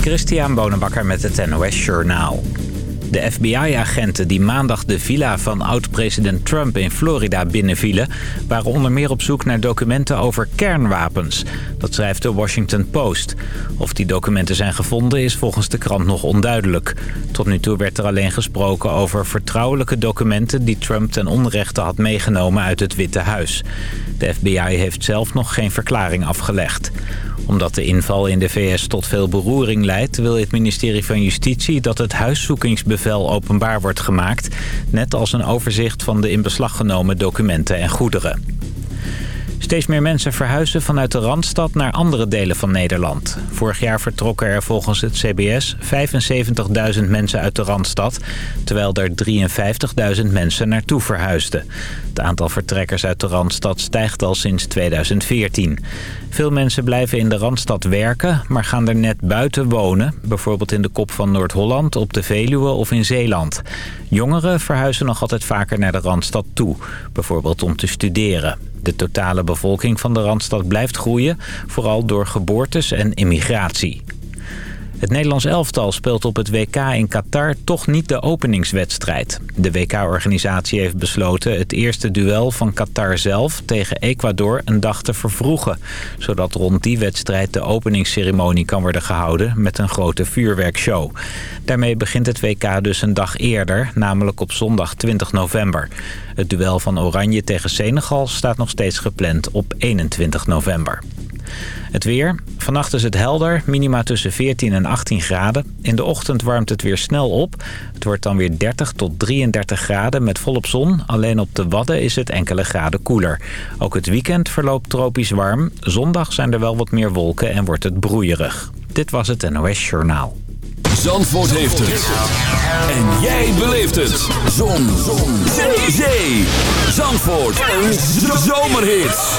Christian Bonenbakker met het NOS Journaal. De FBI-agenten die maandag de villa van oud-president Trump in Florida binnenvielen... waren onder meer op zoek naar documenten over kernwapens. Dat schrijft de Washington Post. Of die documenten zijn gevonden is volgens de krant nog onduidelijk. Tot nu toe werd er alleen gesproken over vertrouwelijke documenten... die Trump ten onrechte had meegenomen uit het Witte Huis. De FBI heeft zelf nog geen verklaring afgelegd omdat de inval in de VS tot veel beroering leidt... wil het ministerie van Justitie dat het huiszoekingsbevel openbaar wordt gemaakt... net als een overzicht van de in beslag genomen documenten en goederen. Steeds meer mensen verhuizen vanuit de Randstad naar andere delen van Nederland. Vorig jaar vertrokken er volgens het CBS 75.000 mensen uit de Randstad... terwijl er 53.000 mensen naartoe verhuisden. Het aantal vertrekkers uit de Randstad stijgt al sinds 2014. Veel mensen blijven in de Randstad werken, maar gaan er net buiten wonen. Bijvoorbeeld in de kop van Noord-Holland, op de Veluwe of in Zeeland. Jongeren verhuizen nog altijd vaker naar de Randstad toe. Bijvoorbeeld om te studeren. De totale bevolking van de Randstad blijft groeien, vooral door geboortes en immigratie. Het Nederlands elftal speelt op het WK in Qatar toch niet de openingswedstrijd. De WK-organisatie heeft besloten het eerste duel van Qatar zelf tegen Ecuador een dag te vervroegen. Zodat rond die wedstrijd de openingsceremonie kan worden gehouden met een grote vuurwerkshow. Daarmee begint het WK dus een dag eerder, namelijk op zondag 20 november. Het duel van Oranje tegen Senegal staat nog steeds gepland op 21 november. Het weer. Vannacht is het helder. Minima tussen 14 en 18 graden. In de ochtend warmt het weer snel op. Het wordt dan weer 30 tot 33 graden met volop zon. Alleen op de Wadden is het enkele graden koeler. Ook het weekend verloopt tropisch warm. Zondag zijn er wel wat meer wolken en wordt het broeierig. Dit was het NOS Journaal. Zandvoort heeft het. En jij beleeft het. Zon. Zon. Zee. Zee. Zandvoort. Een zomerhit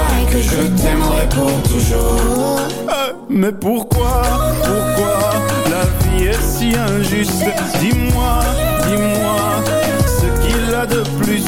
que je t'aimerai pour toujours. Euh, mais pourquoi, pourquoi la vie est si injuste? Dis-moi, dis-moi ce qu'il a de plus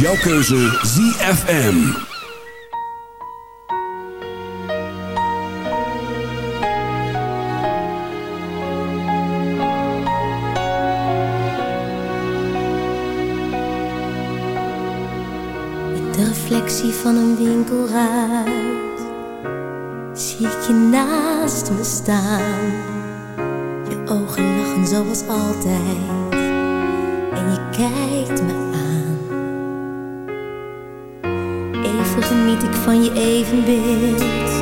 jouw keuze ZFM. De reflectie van een winkelruit zie ik je naast me staan. Je ogen lachen zoals altijd van je evenbeeld,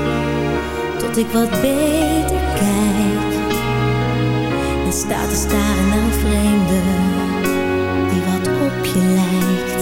tot ik wat beter kijk. En sta te staren naar een vreemde, die wat op je lijkt.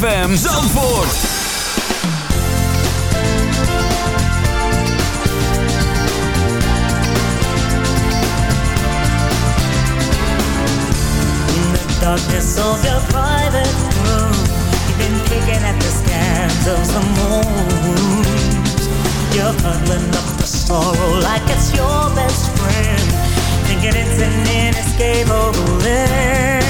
ZFM Zandvoort. darkness of your private room You've been picking at the scans of the moon. You're huddling up the sorrow like it's your best friend. Thinking it's an inescapable end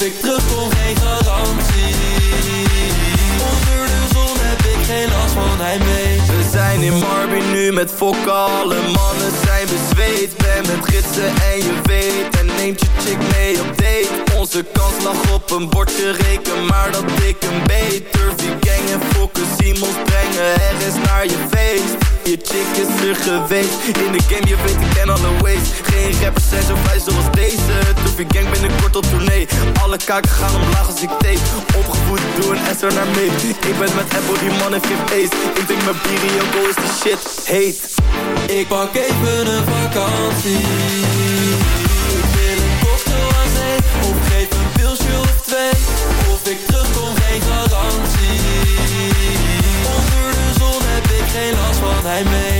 Of ik terugkom geen garantie. Onder de zon heb ik geen last van heimwee We zijn in Marby met fokken, alle mannen zijn bezweet. Ben met gidsen en je weet. En neemt je chick mee op date. Onze kans lag op een bordje reken Maar dat ik een beet Turfy gang en fokken Simons brengen. Er is naar je feest. Je chick is er geweest. In de game je weet ik ken alle ways. Geen rappers zijn zo vrij zoals deze. Turfy gang binnenkort op tournee. Alle kaken gaan omlaag als ik tape. Opgevoed door een S er naar mee. Ik ben met Apple die man heeft geen ace Ik drink mijn bier is die shit Ik pak even een vakantie. Ik wil een cocktail aan zee Of geef een pilsje of twee. Of ik terugkom geen garantie. Onder de zon heb ik geen last van heimwee Passion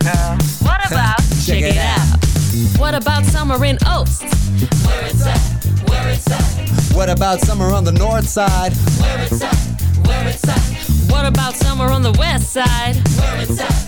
we. What about Check it out. What about summer in Oaks? Where it's at, where it's at, What about summer on the north side? where it's at, where it's at, What about summer on the west side? where it's at,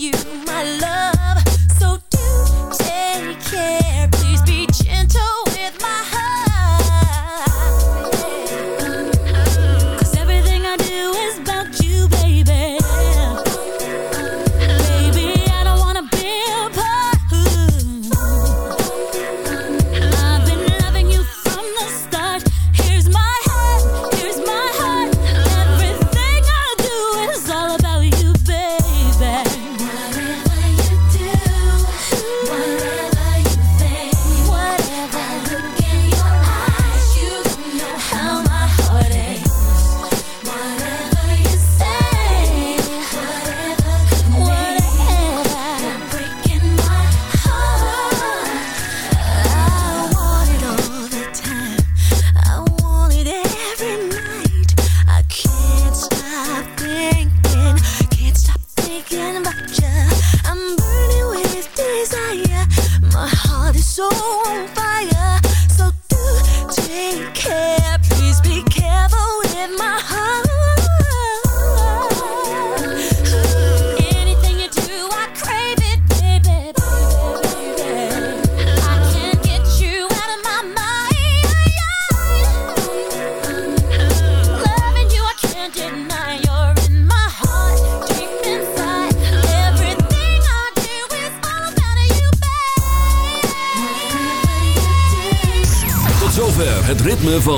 you.